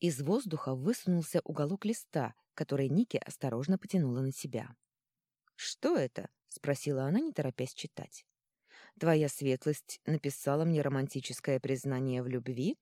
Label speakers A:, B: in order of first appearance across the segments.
A: Из воздуха высунулся уголок листа, который Ники осторожно потянула на себя. «Что это?» — спросила она, не торопясь читать. «Твоя светлость написала мне романтическое признание в любви?»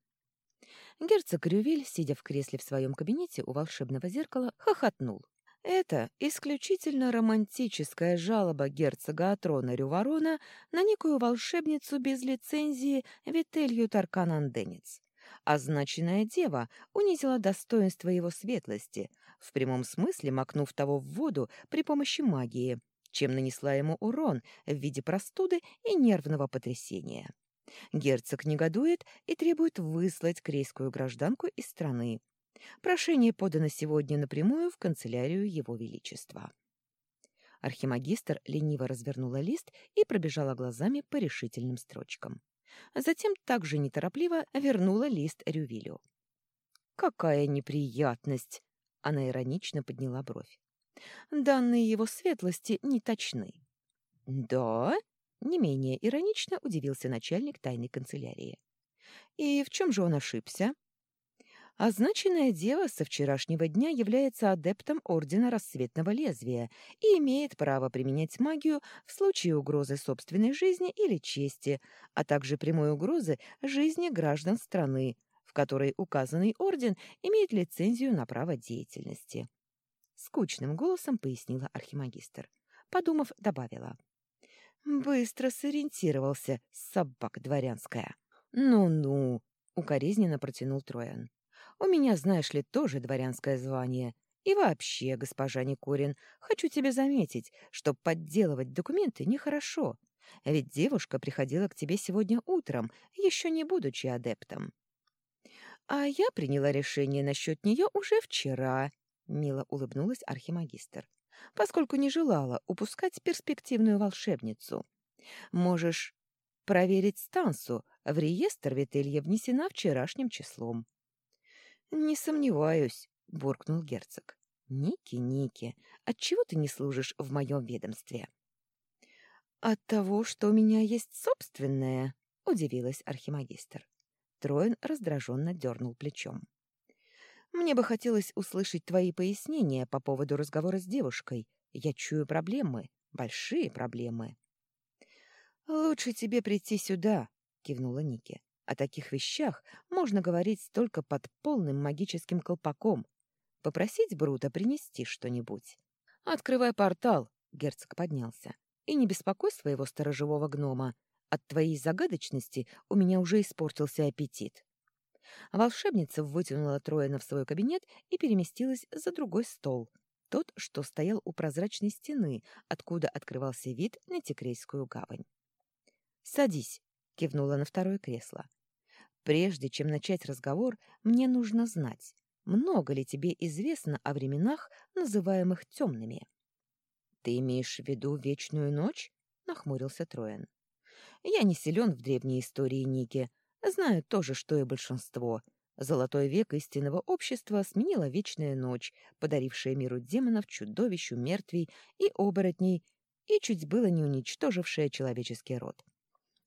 A: Герцог Рювиль, сидя в кресле в своем кабинете у волшебного зеркала, хохотнул. Это исключительно романтическая жалоба герцога Атрона Рюворона на некую волшебницу без лицензии Вителью Таркананденец. Означенная дева унизила достоинство его светлости, в прямом смысле макнув того в воду при помощи магии, чем нанесла ему урон в виде простуды и нервного потрясения. Герцог негодует и требует выслать крейскую гражданку из страны. Прошение подано сегодня напрямую в канцелярию Его Величества. Архимагистр лениво развернула лист и пробежала глазами по решительным строчкам. Затем также неторопливо вернула лист Рювилю. «Какая неприятность!» — она иронично подняла бровь. «Данные его светлости не точны». «Да?» Не менее иронично удивился начальник тайной канцелярии. «И в чем же он ошибся?» Означенная дева со вчерашнего дня является адептом Ордена Рассветного Лезвия и имеет право применять магию в случае угрозы собственной жизни или чести, а также прямой угрозы жизни граждан страны, в которой указанный орден имеет лицензию на право деятельности. Скучным голосом пояснила архимагистр. Подумав, добавила. Быстро сориентировался, собака дворянская. «Ну-ну», — укоризненно протянул Троян. «У меня, знаешь ли, тоже дворянское звание. И вообще, госпожа Никурин, хочу тебе заметить, что подделывать документы нехорошо. Ведь девушка приходила к тебе сегодня утром, еще не будучи адептом». «А я приняла решение насчет нее уже вчера», — мило улыбнулась архимагистр поскольку не желала упускать перспективную волшебницу. Можешь проверить стансу, в реестр Вителья внесена вчерашним числом. — Не сомневаюсь, — буркнул герцог. — Ники, Ники, отчего ты не служишь в моем ведомстве? — От того, что у меня есть собственное, — удивилась архимагистр. Троин раздраженно дернул плечом. Мне бы хотелось услышать твои пояснения по поводу разговора с девушкой. Я чую проблемы, большие проблемы. Лучше тебе прийти сюда, кивнула Ники. О таких вещах можно говорить только под полным магическим колпаком. Попросить Брута принести что-нибудь. Открывай портал, герцог поднялся. И не беспокой своего сторожевого гнома. От твоей загадочности у меня уже испортился аппетит. Волшебница вытянула Троина в свой кабинет и переместилась за другой стол, тот, что стоял у прозрачной стены, откуда открывался вид на Текрейскую гавань. «Садись», — кивнула на второе кресло. «Прежде чем начать разговор, мне нужно знать, много ли тебе известно о временах, называемых темными?» «Ты имеешь в виду вечную ночь?» — нахмурился Троен. «Я не силен в древней истории Ники, Знают тоже, что и большинство. Золотой век истинного общества сменила вечная ночь, подарившая миру демонов, чудовищу, мертвей и оборотней, и чуть было не уничтожившая человеческий род.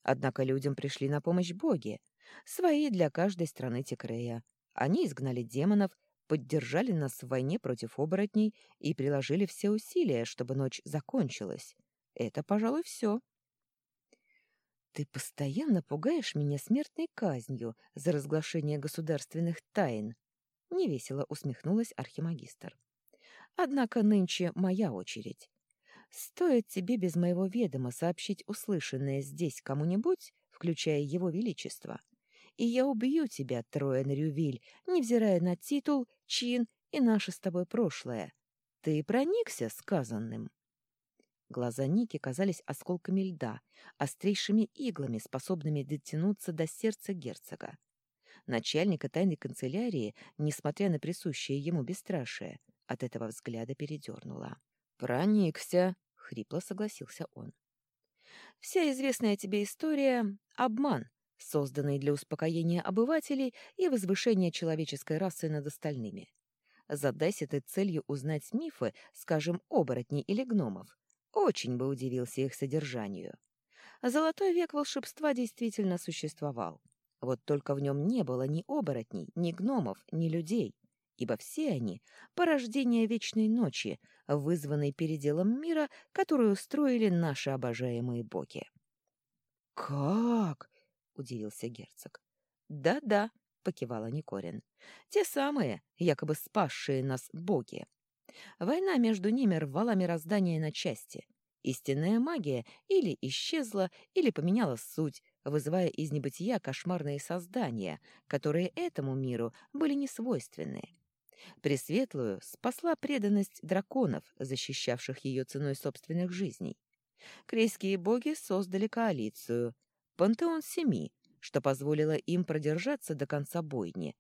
A: Однако людям пришли на помощь боги, свои для каждой страны Текрея. Они изгнали демонов, поддержали нас в войне против оборотней и приложили все усилия, чтобы ночь закончилась. Это, пожалуй, все. «Ты постоянно пугаешь меня смертной казнью за разглашение государственных тайн», — невесело усмехнулась архимагистр. «Однако нынче моя очередь. Стоит тебе без моего ведома сообщить услышанное здесь кому-нибудь, включая его величество, и я убью тебя, Троен Рювиль, невзирая на титул, чин и наше с тобой прошлое. Ты проникся сказанным?» Глаза Ники казались осколками льда, острейшими иглами, способными дотянуться до сердца герцога. Начальника тайной канцелярии, несмотря на присущее ему бесстрашие, от этого взгляда передернула. «Проникся», — хрипло согласился он. «Вся известная тебе история — обман, созданный для успокоения обывателей и возвышения человеческой расы над остальными. Задайся ты целью узнать мифы, скажем, оборотней или гномов, очень бы удивился их содержанию. Золотой век волшебства действительно существовал. Вот только в нем не было ни оборотней, ни гномов, ни людей, ибо все они — порождение вечной ночи, вызванной переделом мира, которую устроили наши обожаемые боги.
B: «Как?» — удивился герцог. «Да-да», — покивала Никорин. «Те самые, якобы спасшие нас боги. Война между ними рвала мироздание на части. Истинная магия или исчезла, или поменяла суть, вызывая из небытия кошмарные создания, которые этому миру были несвойственны. Пресветлую спасла преданность драконов, защищавших ее ценой собственных жизней. Крейские боги создали коалицию — Пантеон Семи, что позволило им продержаться до конца бойни.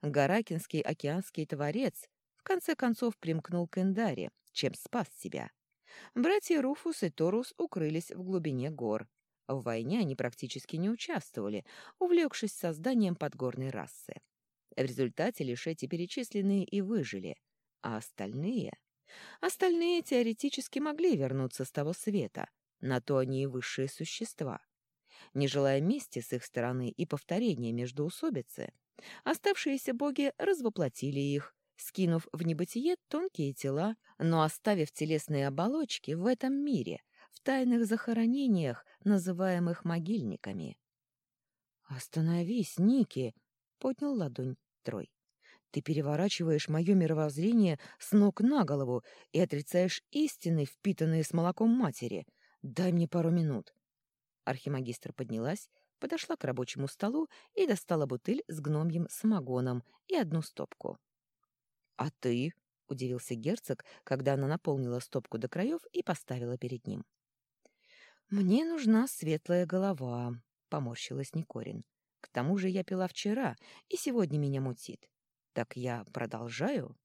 B: Гаракинский океанский творец в конце концов примкнул к Эндаре, чем спас себя. Братья Руфус и Торус укрылись в глубине гор. В войне они практически не участвовали, увлекшись созданием подгорной расы. В результате лишь эти перечисленные и выжили, а остальные... Остальные теоретически могли вернуться с того света, на то они и высшие существа. Не желая мести с их стороны и повторения междоусобицы, оставшиеся боги развоплотили их, скинув в небытие тонкие тела, но оставив телесные оболочки в этом мире, в тайных захоронениях, называемых могильниками.
A: «Остановись, Ники!» — поднял ладонь Трой. «Ты переворачиваешь мое мировоззрение с ног на голову и отрицаешь истины, впитанные с молоком матери. Дай мне пару минут». Архимагистр поднялась, подошла к рабочему столу и достала бутыль с гномьим самогоном и одну стопку. «А ты?» — удивился герцог, когда она наполнила стопку до краев и поставила перед ним. «Мне нужна светлая голова», — поморщилась Никорин. «К тому же я пила вчера, и сегодня меня мутит. Так я продолжаю?»